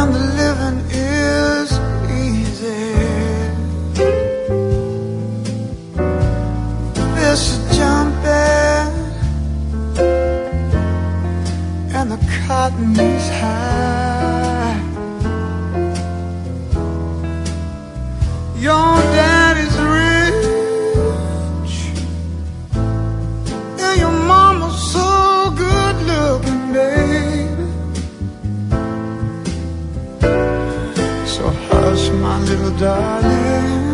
and the living is easy. And the cotton is high. Little darling,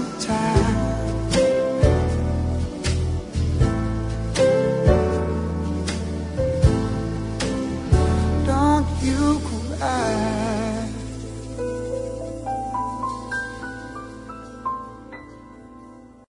sometimes.